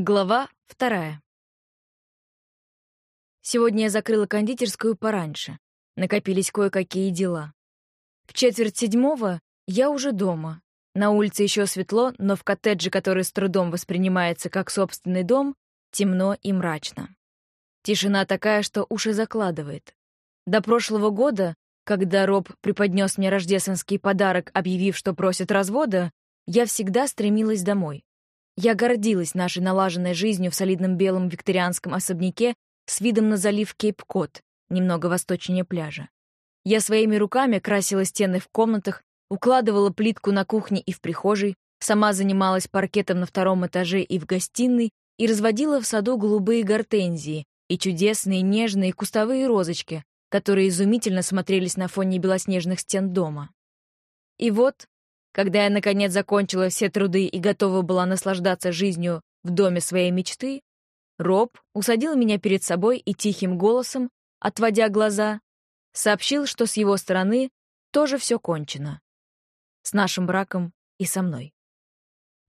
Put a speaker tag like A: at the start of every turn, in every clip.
A: Глава вторая. Сегодня я закрыла кондитерскую пораньше. Накопились кое-какие дела. В четверть седьмого я уже дома. На улице еще светло, но в коттедже, который с трудом воспринимается как собственный дом, темно и мрачно. Тишина такая, что уши закладывает. До прошлого года, когда Роб преподнес мне рождественский подарок, объявив, что просит развода, я всегда стремилась домой. Я гордилась нашей налаженной жизнью в солидном белом викторианском особняке с видом на залив Кейп-Кот, немного восточнее пляжа. Я своими руками красила стены в комнатах, укладывала плитку на кухне и в прихожей, сама занималась паркетом на втором этаже и в гостиной и разводила в саду голубые гортензии и чудесные нежные кустовые розочки, которые изумительно смотрелись на фоне белоснежных стен дома. И вот, когда я, наконец, закончила все труды и готова была наслаждаться жизнью в доме своей мечты, Роб усадил меня перед собой и тихим голосом, отводя глаза, сообщил, что с его стороны тоже все кончено. С нашим браком и со мной.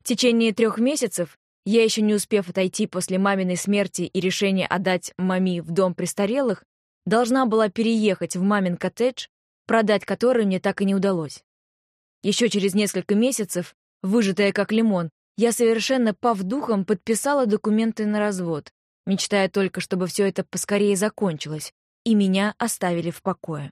A: В течение трех месяцев, я еще не успев отойти после маминой смерти и решения отдать мами в дом престарелых, должна была переехать в мамин коттедж, продать который мне так и не удалось. Еще через несколько месяцев, выжатая как лимон, я совершенно пав духом подписала документы на развод, мечтая только, чтобы все это поскорее закончилось, и меня оставили в покое.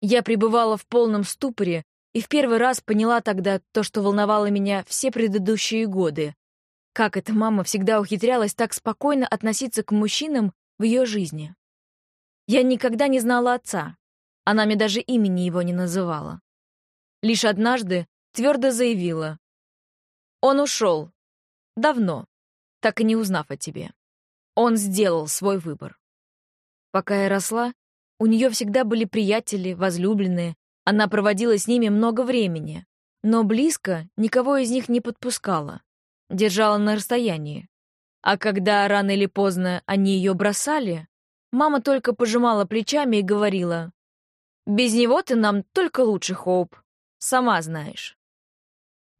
A: Я пребывала в полном ступоре и в первый раз поняла тогда то, что волновало меня все предыдущие годы. Как эта мама всегда ухитрялась так спокойно относиться к мужчинам в ее жизни. Я никогда не знала отца. Она мне даже имени его не называла. Лишь однажды твердо заявила. Он ушел. Давно, так и не узнав о тебе. Он сделал свой выбор. Пока я росла, у нее всегда были приятели, возлюбленные, она проводила с ними много времени, но близко никого из них не подпускала, держала на расстоянии. А когда рано или поздно они ее бросали, мама только пожимала плечами и говорила, «Без него ты нам только лучше, Хоуп. Сама знаешь.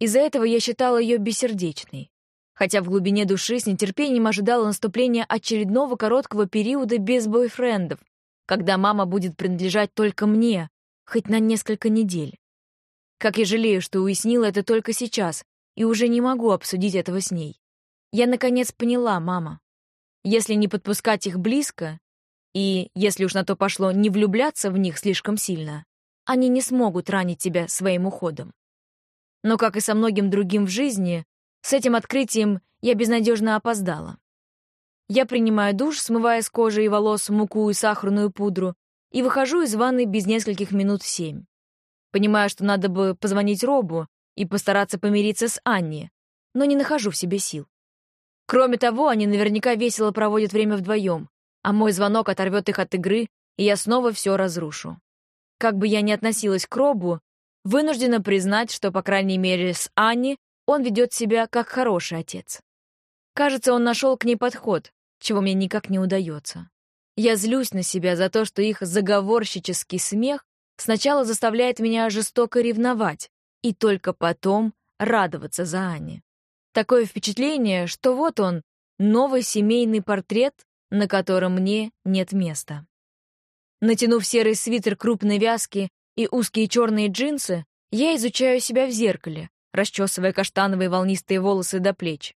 A: Из-за этого я считала ее бессердечной, хотя в глубине души с нетерпением ожидала наступления очередного короткого периода без бойфрендов, когда мама будет принадлежать только мне, хоть на несколько недель. Как я жалею, что уяснила это только сейчас, и уже не могу обсудить этого с ней. Я, наконец, поняла, мама. Если не подпускать их близко, и, если уж на то пошло, не влюбляться в них слишком сильно, они не смогут ранить тебя своим уходом. Но, как и со многим другим в жизни, с этим открытием я безнадежно опоздала. Я принимаю душ, смывая с кожи и волос муку и сахарную пудру, и выхожу из ванной без нескольких минут семь. Понимаю, что надо бы позвонить Робу и постараться помириться с Анни, но не нахожу в себе сил. Кроме того, они наверняка весело проводят время вдвоем, а мой звонок оторвет их от игры, и я снова все разрушу. Как бы я ни относилась к Робу, вынуждена признать, что, по крайней мере, с Анни он ведет себя как хороший отец. Кажется, он нашел к ней подход, чего мне никак не удается. Я злюсь на себя за то, что их заговорщический смех сначала заставляет меня жестоко ревновать и только потом радоваться за Анни. Такое впечатление, что вот он, новый семейный портрет, на котором мне нет места. Натянув серый свитер крупной вязки и узкие черные джинсы, я изучаю себя в зеркале, расчесывая каштановые волнистые волосы до плеч.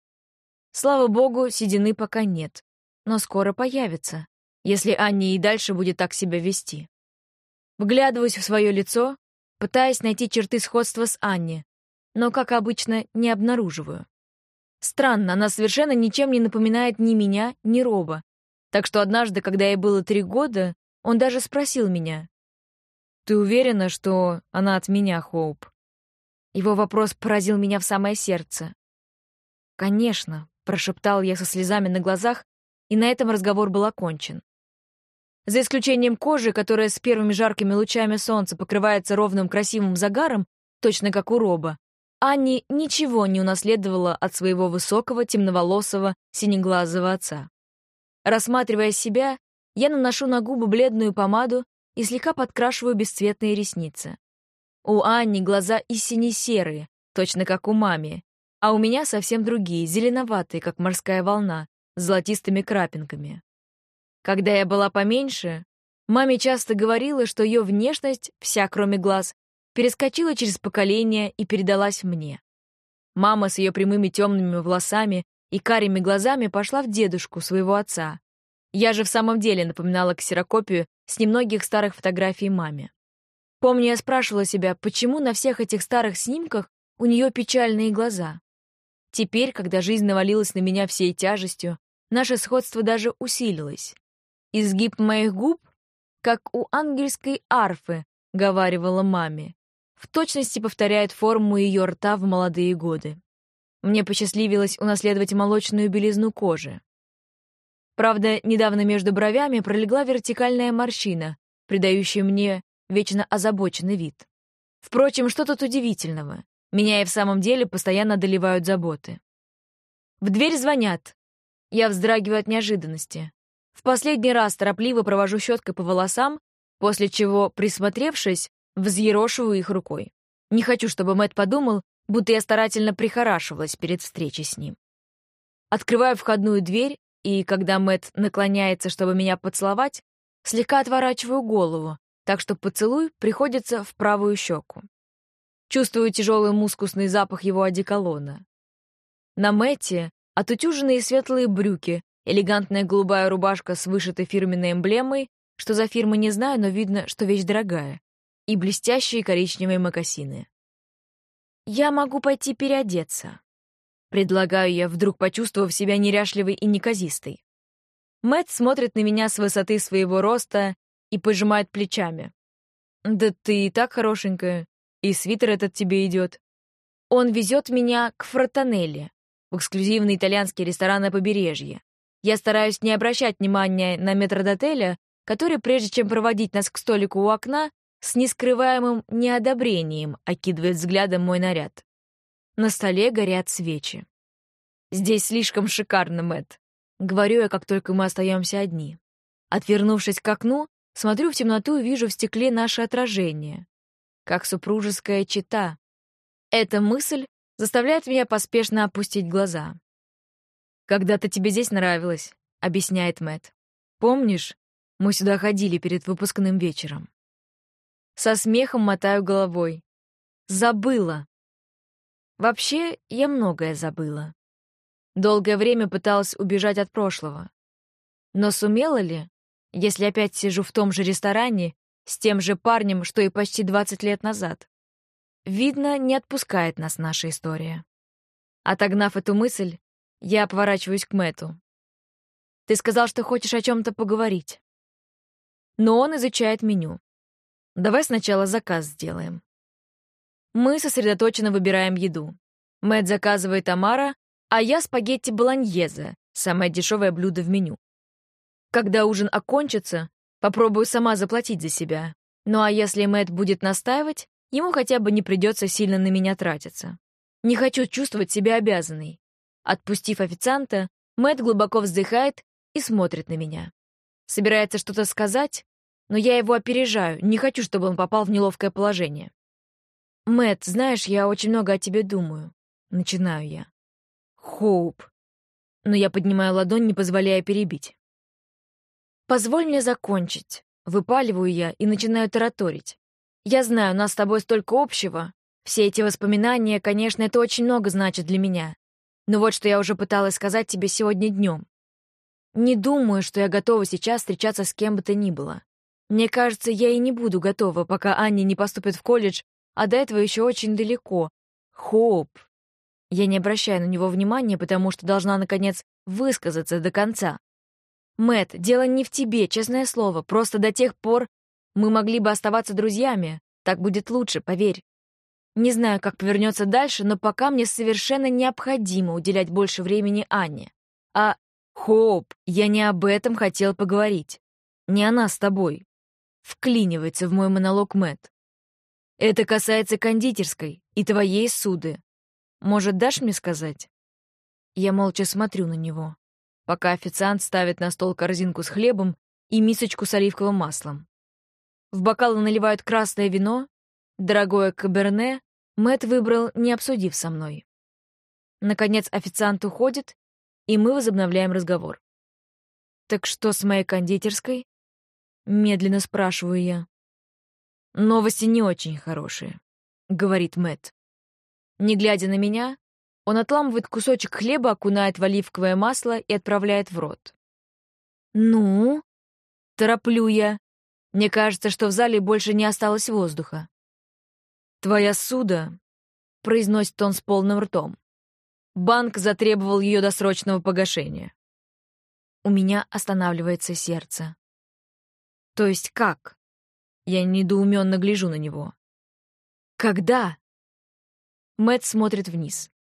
A: Слава богу, седины пока нет, но скоро появится, если Анни и дальше будет так себя вести. Вглядываюсь в свое лицо, пытаясь найти черты сходства с Анни, но, как обычно, не обнаруживаю. Странно, она совершенно ничем не напоминает ни меня, ни Роба, так что однажды, когда ей было три года, он даже спросил меня. «Ты уверена, что она от меня, Хоуп?» Его вопрос поразил меня в самое сердце. «Конечно», — прошептал я со слезами на глазах, и на этом разговор был окончен. За исключением кожи, которая с первыми жаркими лучами солнца покрывается ровным красивым загаром, точно как у Роба, Анни ничего не унаследовала от своего высокого, темноволосого, синеглазого отца. Рассматривая себя, я наношу на губы бледную помаду и слегка подкрашиваю бесцветные ресницы. У Анни глаза и сине-серые, точно как у мами, а у меня совсем другие, зеленоватые, как морская волна, с золотистыми крапинками. Когда я была поменьше, маме часто говорила, что ее внешность, вся кроме глаз, перескочила через поколения и передалась мне. Мама с ее прямыми темными волосами и карими глазами пошла в дедушку своего отца. Я же в самом деле напоминала ксерокопию с немногих старых фотографий маме. Помню, я спрашивала себя, почему на всех этих старых снимках у нее печальные глаза. Теперь, когда жизнь навалилась на меня всей тяжестью, наше сходство даже усилилось. Изгиб моих губ, как у ангельской арфы, говаривала маме, в точности повторяет форму ее рта в молодые годы. Мне посчастливилось унаследовать молочную белизну кожи. Правда, недавно между бровями пролегла вертикальная морщина, придающая мне вечно озабоченный вид. Впрочем, что тут удивительного? Меня и в самом деле постоянно одолевают заботы. В дверь звонят. Я вздрагиваю от неожиданности. В последний раз торопливо провожу щеткой по волосам, после чего, присмотревшись, взъерошиваю их рукой. Не хочу, чтобы Мэт подумал, будто я старательно прихорашивалась перед встречей с ним. Открываю входную дверь, и когда Мэт наклоняется, чтобы меня поцеловать, слегка отворачиваю голову, так что поцелуй приходится в правую щеку. Чувствую тяжелый мускусный запах его одеколона. На Мэтте отутюженные светлые брюки, элегантная голубая рубашка с вышитой фирменной эмблемой, что за фирма не знаю, но видно, что вещь дорогая, и блестящие коричневые мокасины. «Я могу пойти переодеться», — предлагаю я, вдруг почувствовав себя неряшливой и неказистой. Мэт смотрит на меня с высоты своего роста и пожимает плечами. «Да ты и так хорошенькая. И свитер этот тебе идет. Он везет меня к Фротонелли, в эксклюзивный итальянский ресторан на побережье. Я стараюсь не обращать внимания на метрдотеля, который, прежде чем проводить нас к столику у окна, с нескрываемым неодобрением окидывает взглядом мой наряд. На столе горят свечи. «Здесь слишком шикарно, Мэтт», — говорю я, как только мы остаемся одни. Отвернувшись к окну, смотрю в темноту и вижу в стекле наше отражение как супружеская чета. Эта мысль заставляет меня поспешно опустить глаза. «Когда-то тебе здесь нравилось», — объясняет Мэт. «Помнишь, мы сюда ходили перед выпускным вечером?» Со смехом мотаю головой. Забыла. Вообще, я многое забыла. Долгое время пыталась убежать от прошлого. Но сумела ли, если опять сижу в том же ресторане с тем же парнем, что и почти 20 лет назад. Видно, не отпускает нас наша история. Отогнав эту мысль, я поворачиваюсь к Мэту. Ты сказал, что хочешь о чем-то поговорить. Но он изучает меню. Давай сначала заказ сделаем. Мы сосредоточенно выбираем еду. Мэт заказывает омара, а я спагетти болоньезе, самое дешевое блюдо в меню. Когда ужин окончится, Попробую сама заплатить за себя. Ну а если Мэтт будет настаивать, ему хотя бы не придется сильно на меня тратиться. Не хочу чувствовать себя обязанной. Отпустив официанта, Мэтт глубоко вздыхает и смотрит на меня. Собирается что-то сказать, но я его опережаю, не хочу, чтобы он попал в неловкое положение. Мэтт, знаешь, я очень много о тебе думаю. Начинаю я. Хоуп. Но я поднимаю ладонь, не позволяя перебить. «Позволь мне закончить», — выпаливаю я и начинаю тараторить. «Я знаю, у нас с тобой столько общего. Все эти воспоминания, конечно, это очень много значит для меня. Но вот что я уже пыталась сказать тебе сегодня днем. Не думаю, что я готова сейчас встречаться с кем бы то ни было. Мне кажется, я и не буду готова, пока Аня не поступит в колледж, а до этого еще очень далеко. Хоп. Я не обращаю на него внимания, потому что должна, наконец, высказаться до конца. Мэт, дело не в тебе, честное слово. Просто до тех пор мы могли бы оставаться друзьями. Так будет лучше, поверь. Не знаю, как повернется дальше, но пока мне совершенно необходимо уделять больше времени Анне. А, Хоп, я не об этом хотел поговорить. Не она с тобой. Вклинивается в мой монолог Мэт. Это касается кондитерской и твоей суды. Может, дашь мне сказать? Я молча смотрю на него пока официант ставит на стол корзинку с хлебом и мисочку с оливковым маслом. В бокалы наливают красное вино, дорогое каберне Мэт выбрал, не обсудив со мной. Наконец официант уходит, и мы возобновляем разговор. «Так что с моей кондитерской?» Медленно спрашиваю я. «Новости не очень хорошие», — говорит Мэт. Не глядя на меня, он отламывает кусочек хлеба, окунает в оливковое масло и отправляет в рот. «Ну?» — тороплю я. Мне кажется, что в зале больше не осталось воздуха. «Твоя суда», — произносит он с полным ртом. Банк затребовал ее досрочного погашения. У меня останавливается сердце. То есть как? Я недоуменно гляжу на него. Когда? Мэт смотрит вниз.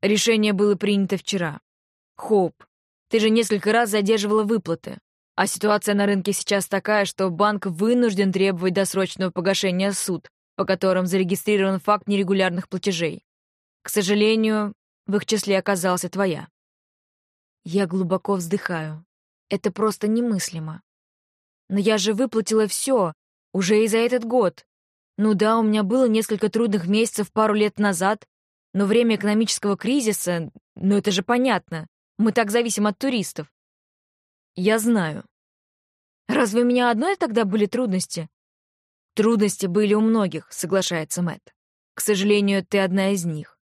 A: Решение было принято вчера. Хоуп, ты же несколько раз задерживала выплаты, а ситуация на рынке сейчас такая, что банк вынужден требовать досрочного погашения суд, по которым зарегистрирован факт нерегулярных платежей. К сожалению, в их числе оказалась твоя. Я глубоко вздыхаю. Это просто немыслимо. Но я же выплатила все, уже и за этот год. Ну да, у меня было несколько трудных месяцев пару лет назад, но время экономического кризиса, ну это же понятно. Мы так зависим от туристов. Я знаю. Разве у меня одной тогда были трудности? Трудности были у многих, соглашается Мэтт. К сожалению, ты одна из них.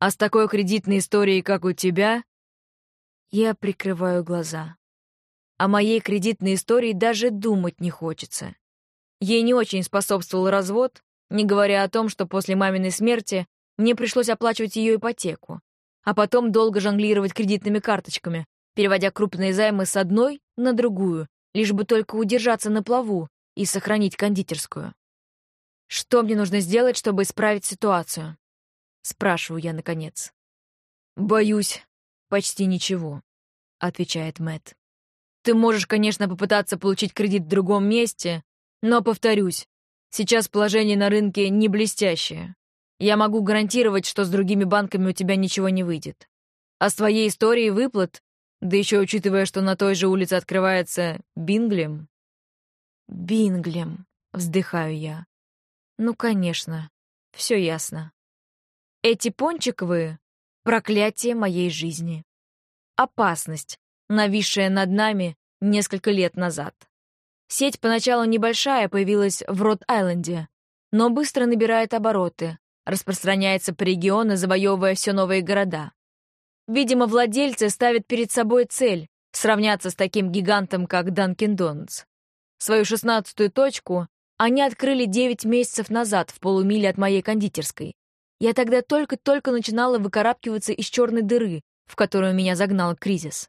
A: А с такой кредитной историей, как у тебя... Я прикрываю глаза. О моей кредитной истории даже думать не хочется. Ей не очень способствовал развод, не говоря о том, что после маминой смерти мне пришлось оплачивать ее ипотеку, а потом долго жонглировать кредитными карточками, переводя крупные займы с одной на другую, лишь бы только удержаться на плаву и сохранить кондитерскую. Что мне нужно сделать, чтобы исправить ситуацию? Спрашиваю я наконец. Боюсь, почти ничего, отвечает Мэт. Ты можешь, конечно, попытаться получить кредит в другом месте, но, повторюсь, сейчас положение на рынке не блестящее. Я могу гарантировать, что с другими банками у тебя ничего не выйдет. А с твоей историей выплат, да еще учитывая, что на той же улице открывается Бинглем... Бинглем, вздыхаю я. Ну, конечно, все ясно. Эти пончиковые — проклятие моей жизни. Опасность, нависшая над нами несколько лет назад. Сеть поначалу небольшая, появилась в Род-Айленде, но быстро набирает обороты, распространяется по региону, завоевывая все новые города. Видимо, владельцы ставят перед собой цель сравняться с таким гигантом, как Данкин Донтс. Свою шестнадцатую точку они открыли девять месяцев назад в полумиле от моей кондитерской, я тогда только-только начинала выкарабкиваться из черной дыры, в которую меня загнал кризис.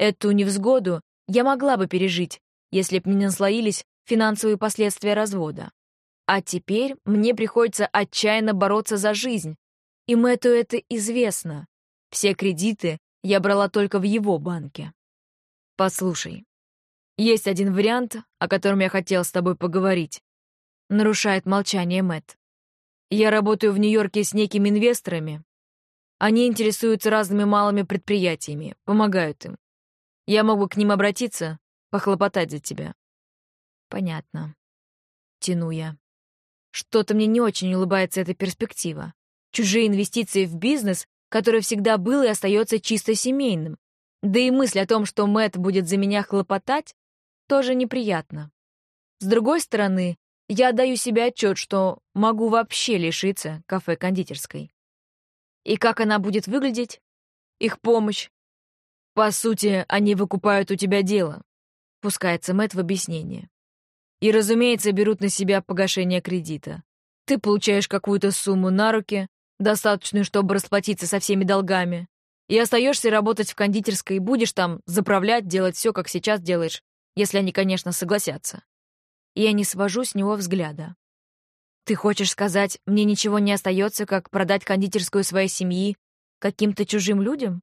A: Эту невзгоду я могла бы пережить, если б не наслоились финансовые последствия развода. А теперь мне приходится отчаянно бороться за жизнь. И Мэтту это известно. Все кредиты я брала только в его банке. Послушай, есть один вариант, о котором я хотел с тобой поговорить. Нарушает молчание Мэтт. Я работаю в Нью-Йорке с некими инвесторами. Они интересуются разными малыми предприятиями, помогают им. Я могу к ним обратиться, похлопотать за тебя. Понятно. Тяну я. Что-то мне не очень улыбается эта перспектива. Чужие инвестиции в бизнес, который всегда был и остается чисто семейным. Да и мысль о том, что Мэт будет за меня хлопотать, тоже неприятно. С другой стороны, я отдаю себе отчет, что могу вообще лишиться кафе-кондитерской. И как она будет выглядеть? Их помощь. По сути, они выкупают у тебя дело, пускается Мэтт в объяснение. И, разумеется, берут на себя погашение кредита. Ты получаешь какую-то сумму на руки, достаточную, чтобы расплатиться со всеми долгами, и остаешься работать в кондитерской, и будешь там заправлять, делать все, как сейчас делаешь, если они, конечно, согласятся я не свожу с него взгляда. «Ты хочешь сказать, мне ничего не остается, как продать кондитерскую своей семьи каким-то чужим людям?»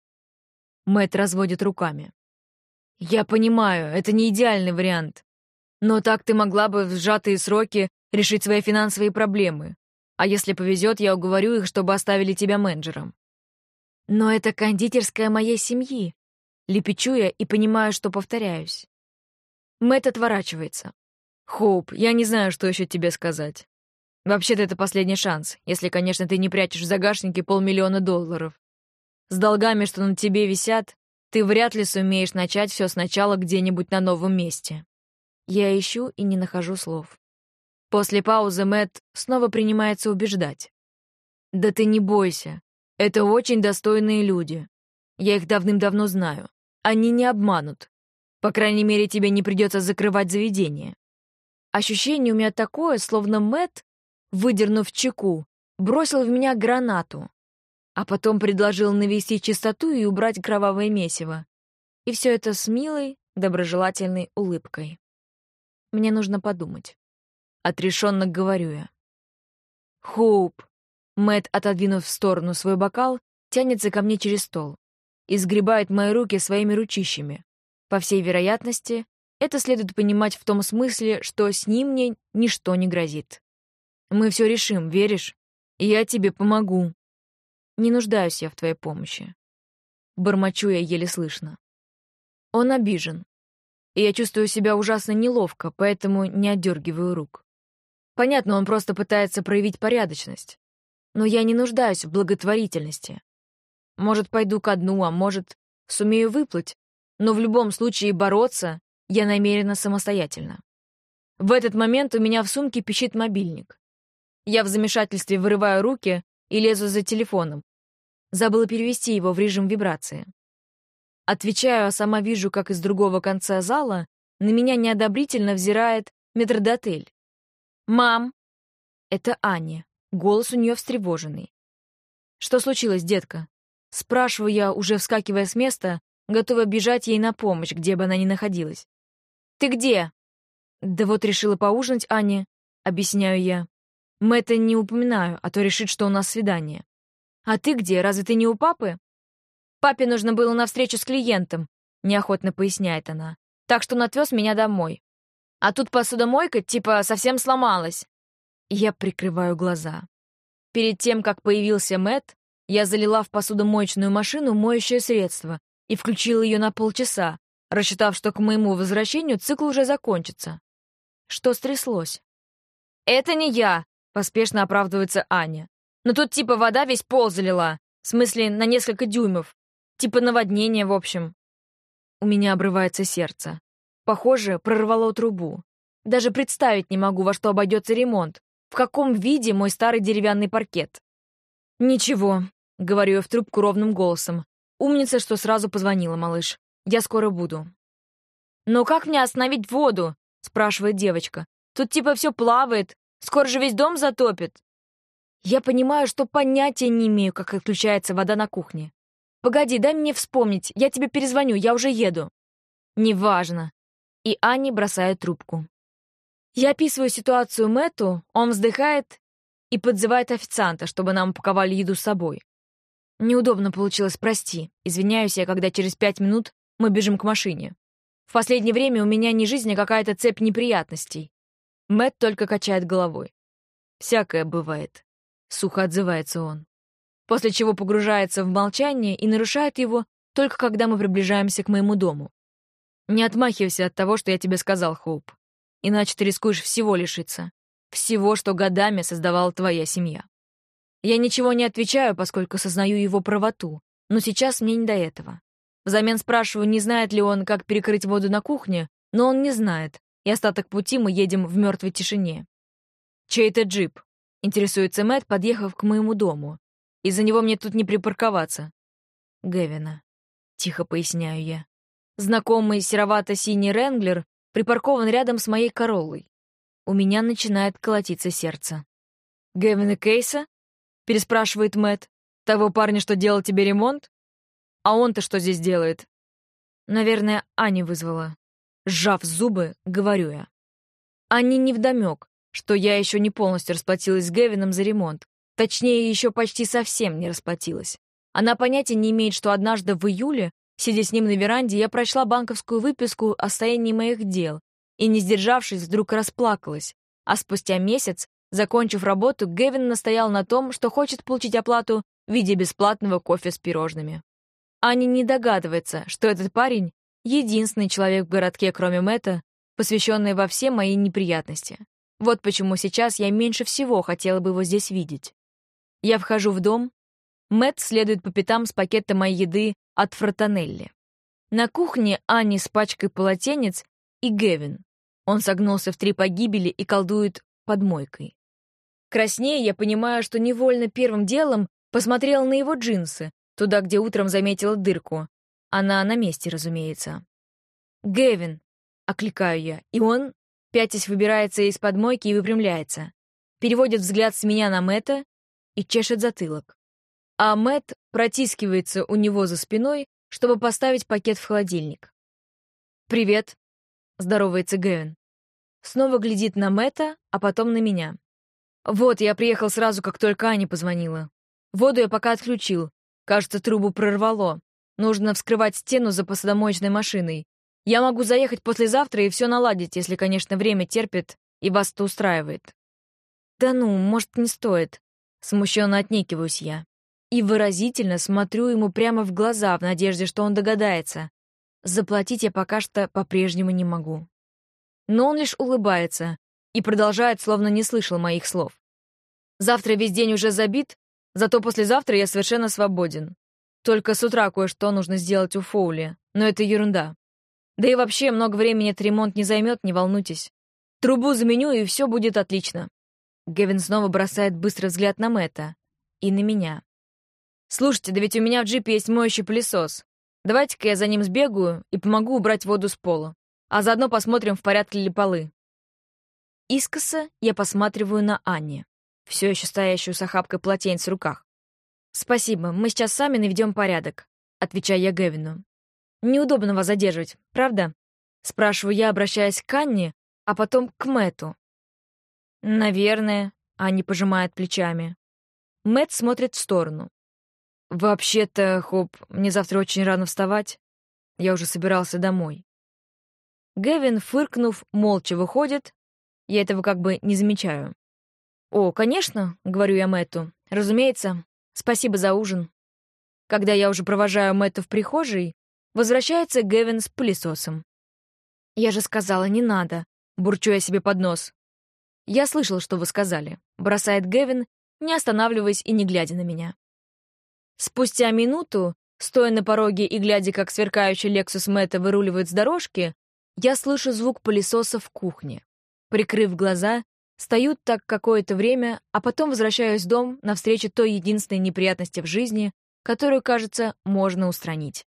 A: Мэт разводит руками. «Я понимаю, это не идеальный вариант. Но так ты могла бы в сжатые сроки решить свои финансовые проблемы. А если повезет, я уговорю их, чтобы оставили тебя менеджером». «Но это кондитерская моей семьи», — лепечу я и понимаю, что повторяюсь. Мэт отворачивается. «Хоуп, я не знаю, что еще тебе сказать. Вообще-то это последний шанс, если, конечно, ты не прячешь в загашнике полмиллиона долларов. С долгами, что на тебе висят, ты вряд ли сумеешь начать все сначала где-нибудь на новом месте. Я ищу и не нахожу слов. После паузы Мэт снова принимается убеждать. «Да ты не бойся. Это очень достойные люди. Я их давным-давно знаю. Они не обманут. По крайней мере, тебе не придется закрывать заведение. Ощущение у меня такое, словно Мэт, выдернув чеку, бросил в меня гранату, а потом предложил навести чистоту и убрать кровавое месиво. И все это с милой, доброжелательной улыбкой. Мне нужно подумать. Отрешенно говорю я. Хоуп. Мэт, отодвинув в сторону свой бокал, тянется ко мне через стол и сгребает мои руки своими ручищами. По всей вероятности, это следует понимать в том смысле, что с ним мне ничто не грозит. Мы все решим, веришь? Я тебе помогу. Не нуждаюсь я в твоей помощи. Бормочу я еле слышно. Он обижен. И я чувствую себя ужасно неловко, поэтому не отдергиваю рук. Понятно, он просто пытается проявить порядочность. Но я не нуждаюсь в благотворительности. Может, пойду ко дну, а может, сумею выплыть, но в любом случае бороться я намерена самостоятельно. В этот момент у меня в сумке пищит мобильник. Я в замешательстве вырываю руки и лезу за телефоном. Забыла перевести его в режим вибрации. Отвечаю, а сама вижу, как из другого конца зала на меня неодобрительно взирает метрдотель. «Мам!» Это Аня. Голос у нее встревоженный. «Что случилось, детка?» Спрашиваю я, уже вскакивая с места, готова бежать ей на помощь, где бы она ни находилась. «Ты где?» «Да вот решила поужинать, Аня», — объясняю я. Мэтта не упоминаю, а то решит, что у нас свидание. «А ты где? Разве ты не у папы?» «Папе нужно было на встречу с клиентом», — неохотно поясняет она. «Так что он отвез меня домой. А тут посудомойка типа совсем сломалась». Я прикрываю глаза. Перед тем, как появился Мэт, я залила в посудомоечную машину моющее средство и включила ее на полчаса, рассчитав, что к моему возвращению цикл уже закончится. Что стряслось? «Это не я», — поспешно оправдывается Аня. «Но тут типа вода весь пол залила. В смысле, на несколько дюймов. Типа наводнение, в общем». У меня обрывается сердце. Похоже, прорвало трубу. Даже представить не могу, во что обойдется ремонт. В каком виде мой старый деревянный паркет. «Ничего», — говорю я в трубку ровным голосом. «Умница, что сразу позвонила, малыш. Я скоро буду». «Но как мне остановить воду?» — спрашивает девочка. «Тут типа все плавает. Скоро же весь дом затопит». Я понимаю, что понятия не имею, как отключается вода на кухне. «Погоди, дай мне вспомнить. Я тебе перезвоню, я уже еду». «Неважно». И Ани бросает трубку. Я описываю ситуацию Мэтту, он вздыхает и подзывает официанта, чтобы нам упаковали еду с собой. Неудобно получилось, прости. Извиняюсь я, когда через пять минут мы бежим к машине. В последнее время у меня не жизнь, а какая-то цепь неприятностей. Мэт только качает головой. «Всякое бывает», — сухо отзывается он. После чего погружается в молчание и нарушает его только когда мы приближаемся к моему дому. «Не отмахивайся от того, что я тебе сказал, Хоуп. Иначе ты рискуешь всего лишиться. Всего, что годами создавала твоя семья. Я ничего не отвечаю, поскольку сознаю его правоту, но сейчас мне не до этого. Взамен спрашиваю, не знает ли он, как перекрыть воду на кухне, но он не знает, и остаток пути мы едем в мертвой тишине. «Чей это джип?» — интересуется Мэтт, подъехав к моему дому. «Из-за него мне тут не припарковаться». «Гевина», — тихо поясняю я. Знакомый серовато-синий Ренглер припаркован рядом с моей Короллой. У меня начинает колотиться сердце. «Гевина Кейса?» — переспрашивает Мэтт. «Того парня, что делал тебе ремонт?» А он-то что здесь делает? Наверное, Аня вызвала. Сжав зубы, говорю я. Ане невдомёк, что я еще не полностью расплатилась с Гевином за ремонт. Точнее, еще почти совсем не расплатилась. Она понятия не имеет, что однажды в июле, сидя с ним на веранде, я прочла банковскую выписку о состоянии моих дел и, не сдержавшись, вдруг расплакалась. А спустя месяц, закончив работу, Гевин настоял на том, что хочет получить оплату в виде бесплатного кофе с пирожными. Аня не догадывается, что этот парень — единственный человек в городке, кроме Мэтта, посвященный во все мои неприятности. Вот почему сейчас я меньше всего хотела бы его здесь видеть. Я вхожу в дом, Мэтт следует по пятам с пакетом моей еды от Фротанелли. На кухне Ани с пачкой полотенец и Гевин. Он согнулся в три погибели и колдует под мойкой. Краснее я понимаю, что невольно первым делом посмотрела на его джинсы, туда, где утром заметила дырку. Она на месте, разумеется. «Гевин!» — окликаю я, и он, пятясь, выбирается из-под мойки и выпрямляется. Переводит взгляд с меня на Мэтта и чешет затылок. А Мэтт протискивается у него за спиной, чтобы поставить пакет в холодильник. «Привет», — здоровается Гэвин. Снова глядит на Мэтта, а потом на меня. «Вот, я приехал сразу, как только Аня позвонила. Воду я пока отключил. Кажется, трубу прорвало. Нужно вскрывать стену за посудомоечной машиной. Я могу заехать послезавтра и все наладить, если, конечно, время терпит и вас это устраивает». «Да ну, может, не стоит». Смущенно отнекиваюсь я и выразительно смотрю ему прямо в глаза в надежде, что он догадается. Заплатить я пока что по-прежнему не могу. Но он лишь улыбается и продолжает, словно не слышал моих слов. Завтра весь день уже забит, зато послезавтра я совершенно свободен. Только с утра кое-что нужно сделать у Фоули, но это ерунда. Да и вообще много времени этот ремонт не займет, не волнуйтесь. Трубу заменю, и все будет отлично. Гевин снова бросает быстрый взгляд на Мэтта и на меня. «Слушайте, да ведь у меня в джипе есть моющий пылесос. Давайте-ка я за ним сбегаю и помогу убрать воду с пола. А заодно посмотрим, в порядке ли полы». Искоса я посматриваю на Анне, все еще стоящую с охапкой полотенец в руках. «Спасибо, мы сейчас сами наведем порядок», — отвечаю я Гевину. «Неудобно вас задерживать, правда?» — спрашиваю я, обращаясь к Анне, а потом к Мэту. «Наверное», — Анни пожимает плечами. Мэт смотрит в сторону. «Вообще-то, Хоп, мне завтра очень рано вставать. Я уже собирался домой». Гевин, фыркнув, молча выходит. Я этого как бы не замечаю. «О, конечно», — говорю я Мэтту. «Разумеется. Спасибо за ужин». Когда я уже провожаю Мэтта в прихожей, возвращается Гевин с пылесосом. «Я же сказала, не надо», — бурчу я себе под нос. «Я слышал, что вы сказали», — бросает Гевин, не останавливаясь и не глядя на меня. Спустя минуту, стоя на пороге и глядя, как сверкающий Лексус Мэтта выруливает с дорожки, я слышу звук пылесоса в кухне. Прикрыв глаза, стою так какое-то время, а потом возвращаюсь в дом навстречу той единственной неприятности в жизни, которую, кажется, можно устранить.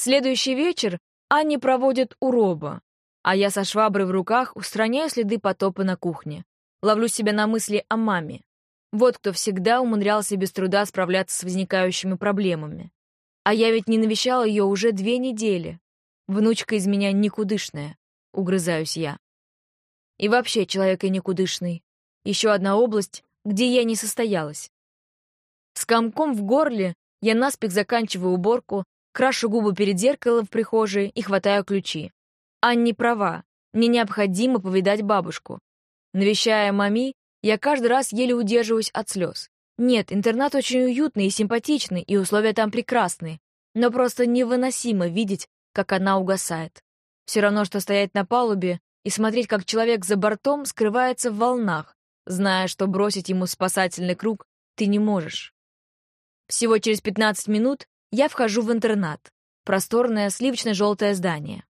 A: Следующий вечер Анни проводит у Роба, а я со шваброй в руках устраняю следы потопа на кухне. Ловлю себя на мысли о маме. Вот кто всегда умудрялся без труда справляться с возникающими проблемами. А я ведь не навещала ее уже две недели. Внучка из меня никудышная, угрызаюсь я. И вообще человек и никудышный. Еще одна область, где я не состоялась. С комком в горле я наспех заканчиваю уборку, крашу губы перед зеркалом в прихожей и хватаю ключи. Анни права, мне необходимо повидать бабушку. Навещая мами, я каждый раз еле удерживаюсь от слез. Нет, интернат очень уютный и симпатичный, и условия там прекрасные, но просто невыносимо видеть, как она угасает. Все равно, что стоять на палубе и смотреть, как человек за бортом скрывается в волнах, зная, что бросить ему спасательный круг ты не можешь. Всего через 15 минут я вхожу в интернат. Просторное сливочно-желтое здание.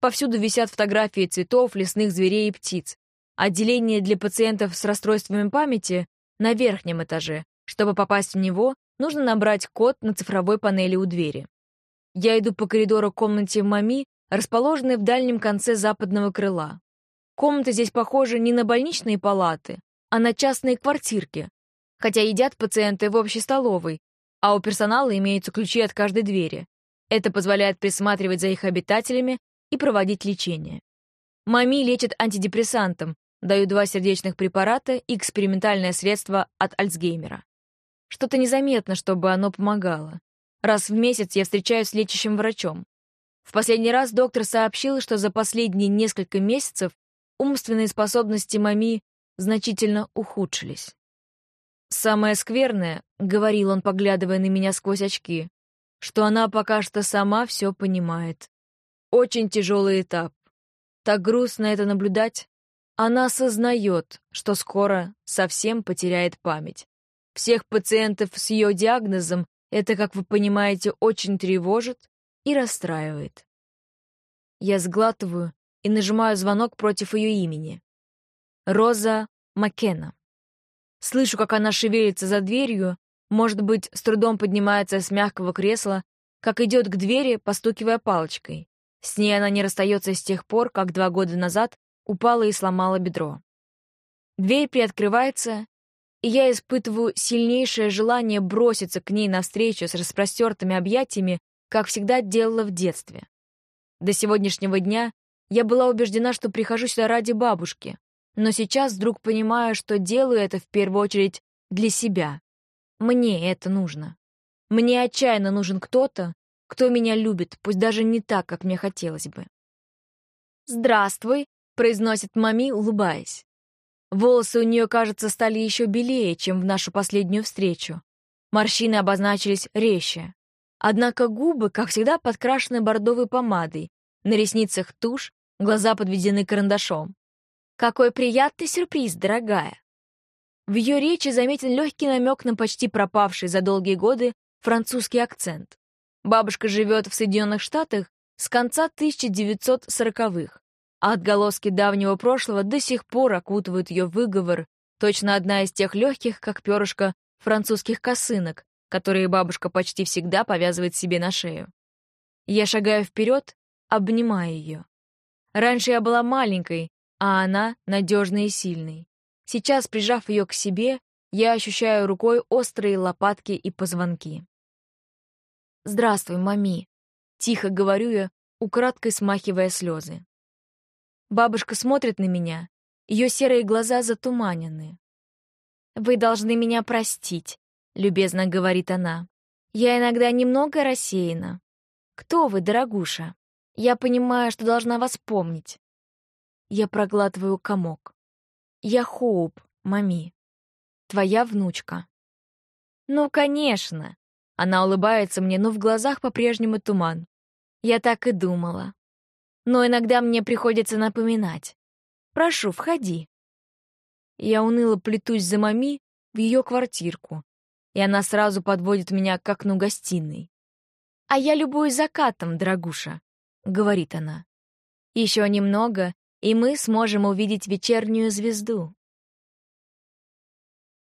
A: Повсюду висят фотографии цветов, лесных зверей и птиц. Отделение для пациентов с расстройствами памяти на верхнем этаже. Чтобы попасть в него, нужно набрать код на цифровой панели у двери. Я иду по коридору к комнате Мами, расположенной в дальнем конце западного крыла. Комнаты здесь похожи не на больничные палаты, а на частные квартирки, хотя едят пациенты в общей столовой, а у персонала имеются ключи от каждой двери. Это позволяет присматривать за их обитателями и проводить лечение. Мами лечат антидепрессантом, Даю два сердечных препарата и экспериментальное средство от Альцгеймера. Что-то незаметно, чтобы оно помогало. Раз в месяц я встречаюсь с лечащим врачом. В последний раз доктор сообщил, что за последние несколько месяцев умственные способности Мами значительно ухудшились. «Самое скверное», — говорил он, поглядывая на меня сквозь очки, «что она пока что сама все понимает. Очень тяжелый этап. Так грустно это наблюдать. Она осознает, что скоро совсем потеряет память. Всех пациентов с ее диагнозом это, как вы понимаете, очень тревожит и расстраивает. Я сглатываю и нажимаю звонок против ее имени. Роза Маккена. Слышу, как она шевелится за дверью, может быть, с трудом поднимается с мягкого кресла, как идет к двери, постукивая палочкой. С ней она не расстается с тех пор, как два года назад упала и сломала бедро. Дверь приоткрывается, и я испытываю сильнейшее желание броситься к ней навстречу с распростертыми объятиями, как всегда делала в детстве. До сегодняшнего дня я была убеждена, что прихожу сюда ради бабушки, но сейчас вдруг понимаю, что делаю это в первую очередь для себя. Мне это нужно. Мне отчаянно нужен кто-то, кто меня любит, пусть даже не так, как мне хотелось бы. «Здравствуй», — произносит мами, улыбаясь. Волосы у нее, кажется, стали еще белее, чем в нашу последнюю встречу. Морщины обозначились резче. Однако губы, как всегда, подкрашены бордовой помадой, на ресницах тушь, глаза подведены карандашом. «Какой приятный сюрприз, дорогая!» В ее речи заметен легкий намек на почти пропавший за долгие годы французский акцент. Бабушка живет в Соединенных Штатах с конца 1940-х, а отголоски давнего прошлого до сих пор окутывают ее выговор, точно одна из тех легких, как перышко, французских косынок, которые бабушка почти всегда повязывает себе на шею. Я шагаю вперед, обнимая ее. Раньше я была маленькой, а она надежной и сильной. Сейчас, прижав ее к себе, я ощущаю рукой острые лопатки и позвонки. «Здравствуй, мами», — тихо говорю я, украдкой смахивая слезы. Бабушка смотрит на меня, ее серые глаза затуманены. «Вы должны меня простить», — любезно говорит она. «Я иногда немного рассеяна. Кто вы, дорогуша? Я понимаю, что должна вас помнить». Я проглатываю комок. «Я Хоуп, мами. Твоя внучка». «Ну, конечно!» Она улыбается мне, но в глазах по-прежнему туман. Я так и думала но иногда мне приходится напоминать. «Прошу, входи». Я уныло плетусь за мами в ее квартирку, и она сразу подводит меня к окну гостиной. «А я любуюсь закатом, дорогуша», — говорит она. «Еще немного, и мы сможем увидеть вечернюю звезду».